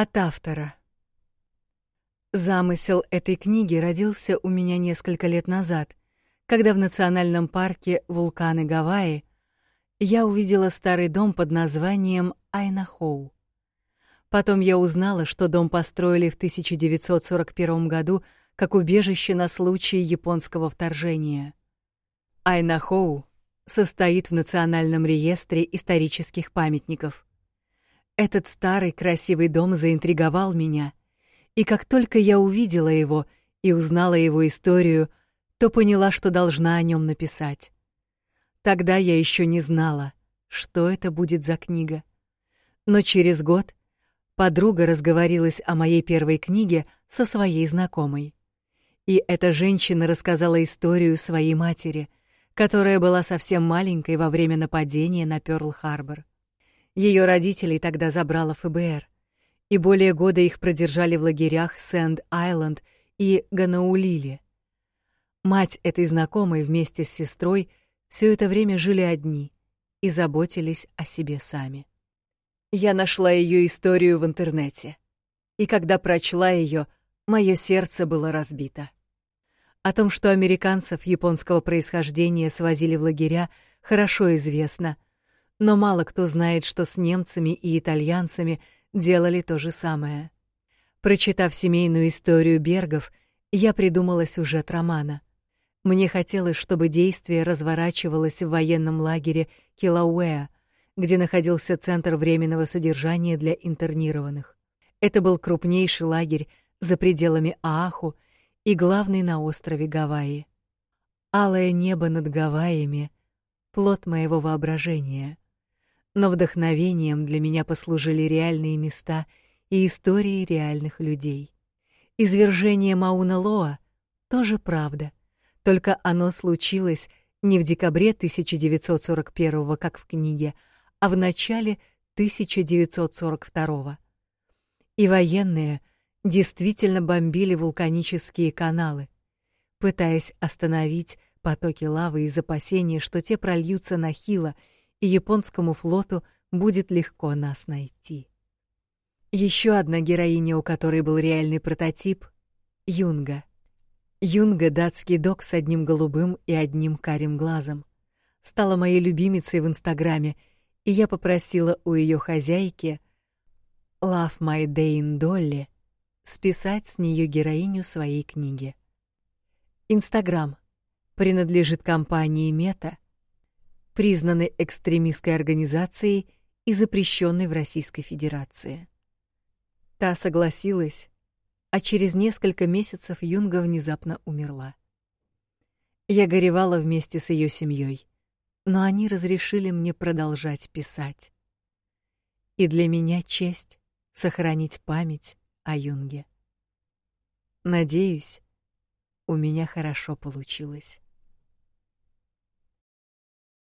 От автора. Замысел этой книги родился у меня несколько лет назад, когда в национальном парке Вулканы Гавайи я увидела старый дом под названием Айнахоу. Потом я узнала, что дом построили в 1941 году как убежище на случай японского вторжения. Айнахоу состоит в Национальном реестре исторических памятников. Этот старый красивый дом заинтриговал меня, и как только я увидела его и узнала его историю, то поняла, что должна о нем написать. Тогда я еще не знала, что это будет за книга. Но через год подруга разговорилась о моей первой книге со своей знакомой. И эта женщина рассказала историю своей матери, которая была совсем маленькой во время нападения на Пёрл-Харбор. Ее родителей тогда забрало ФБР, и более года их продержали в лагерях Сэнд-Айленд и Ганаулиле. Мать этой знакомой вместе с сестрой все это время жили одни и заботились о себе сами. Я нашла ее историю в интернете, и когда прочла ее, мое сердце было разбито. О том, что американцев японского происхождения свозили в лагеря, хорошо известно — но мало кто знает, что с немцами и итальянцами делали то же самое. Прочитав семейную историю Бергов, я придумала сюжет романа. Мне хотелось, чтобы действие разворачивалось в военном лагере Килауэа, где находился центр временного содержания для интернированных. Это был крупнейший лагерь за пределами Ааху и главный на острове Гавайи. Алое небо над Гавайями — плод моего воображения — но вдохновением для меня послужили реальные места и истории реальных людей. Извержение Мауна-Лоа тоже правда, только оно случилось не в декабре 1941 как в книге, а в начале 1942 И военные действительно бомбили вулканические каналы, пытаясь остановить потоки лавы из опасения, что те прольются на Хило и японскому флоту будет легко нас найти. Еще одна героиня, у которой был реальный прототип Юнга. Юнга датский док с одним голубым и одним карим глазом. Стала моей любимицей в Инстаграме, и я попросила у ее хозяйки Love My Day in Dolly списать с нее героиню своей книги. Инстаграм принадлежит компании Мета — признанной экстремистской организацией и запрещенной в Российской Федерации. Та согласилась, а через несколько месяцев Юнга внезапно умерла. Я горевала вместе с ее семьей, но они разрешили мне продолжать писать. И для меня честь сохранить память о Юнге. Надеюсь, у меня хорошо получилось.